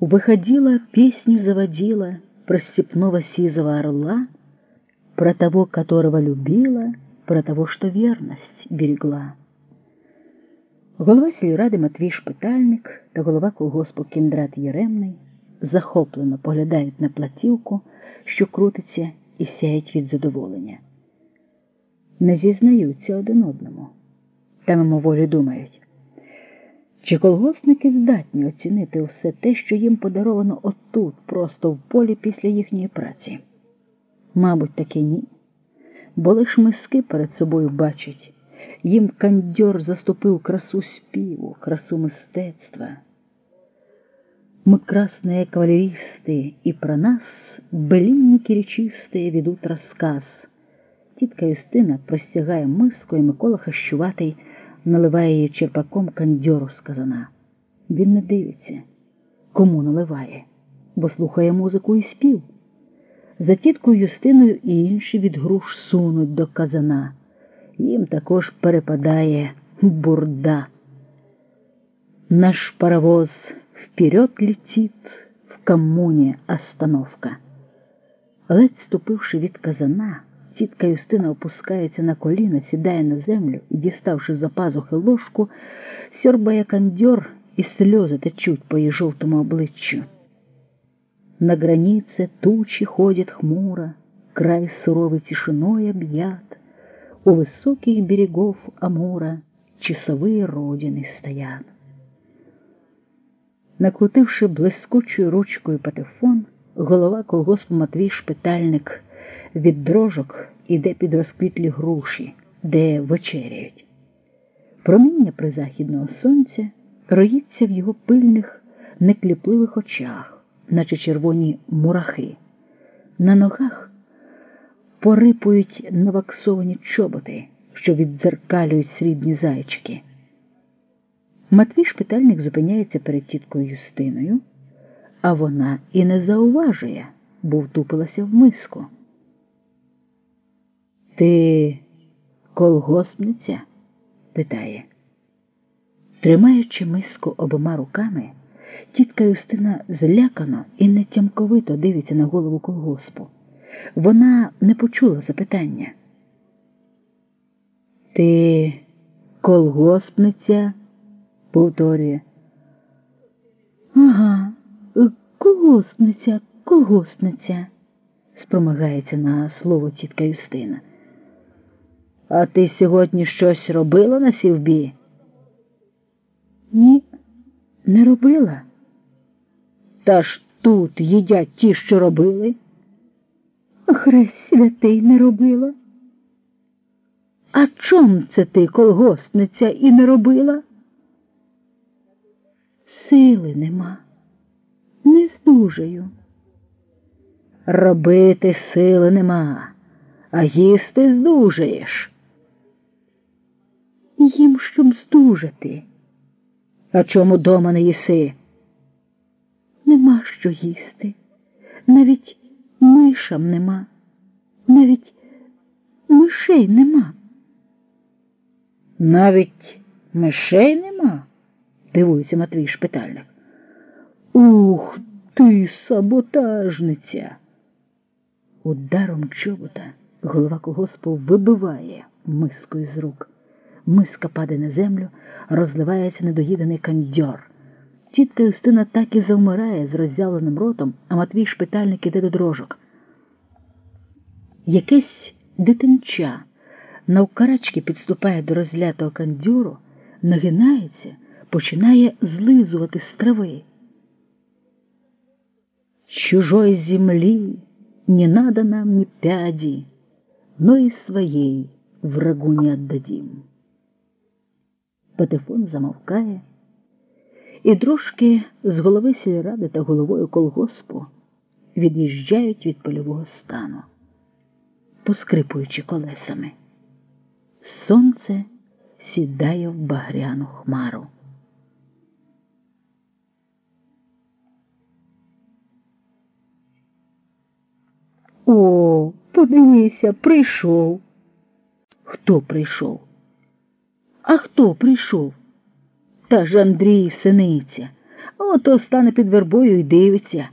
Выходила, песни заводила про степного сизого орла, про того, которого любила, про того, что верность берегла. Голова сільради Матвій Шпитальник та голова колгоспу Кіндрат Єремний захоплено поглядають на платівку, що крутиться, і сяють від задоволення. Не зізнаються один одному, та мимоволі думають, чи колгоспники здатні оцінити все те, що їм подаровано отут, просто в полі після їхньої праці? Мабуть, таки ні, бо лиш миски перед собою бачать. Їм кандьор заступив красу співу, красу мистецтва. Мы красные кавалеристы, и про нас былинники речистые ведут розказ. Тітка Юстина простягає миску, і Микола Хащуватий наливає її черпаком кандьору з казана. Він не дивиться, кому наливає, бо слухає музику і спів. За тіткою Юстиною і інші від груш сунуть до казана їм також перепадає бурда. Наш паровоз вперед летит, в коммуне остановка. Ледь ступивши від казана, тітка Юстина опускається на коліна, сідає на землю і, діставши за пазухи ложку, сьорбає кандьор, і сльози течуть по її жовтому обличчю. На границе тучи ходят хмуро, край суровой тишиной объят. У высоких берегов Амура часовые родины стоят. Накрутивши блискучою ручкою патефон, голова колгоспу Матвій Шпитальник від дрожок іде під розквітлі груші, де вечеряють. Проміння призахідного сонця роїться в його пильних, некліпливих очах, наче червоні мурахи. На ногах порипують наваксовані чоботи, що віддзеркалюють срібні зайчики. Матвій шпитальник зупиняється перед тіткою Юстиною, а вона і не зауважує, бо втупилася в миску. Ти колгоспниця? питає. Тримаючи миску обома руками, тітка Юстина злякано і нетямковито дивиться на голову колгоспу. Вона не почула запитання. Ти колгоспниця? повторює. Ага, колгоспниця, колгоспниця, спромагається на слово тітка Юстина. А ти сьогодні щось робила на сівбі? Ні, не робила. Та ж тут їдять ті, що робили. Хрест святий не робила. А чом це ти, колгоспниця, і не робила? Сили нема, не здужаю. Робити сили нема, а їсти здужаєш. Їм щоб здужати. А чому дома не їси? Нема що їсти. Навіть мишам нема, навіть мишей нема. Навіть мишей нема? дивується Матвій шпитальник. Ух ти, саботажниця. Ударом чобота голова колгоспу вибиває миску із рук. Миска падає на землю, розливається недоїданий кандьор. Тітка Юстина так і завмирає з роззявленим ротом, а Матвій шпитальник іде до дрожок. Якесь дитинча навкарачки підступає до розлятого кандюру, нагинається, починає злизувати з трави. Чужой земли не надо нам ни пяди, но и своей врагу не отдадим. Патефон замовкає і дружки з голови сільради та головою колгоспу від'їжджають від польового стану, поскрипуючи колесами. Сонце сідає в багряну хмару. О, подивися, прийшов. Хто прийшов? А хто прийшов? Та ж Андрій синиця. ото стане під вербою і дивиться.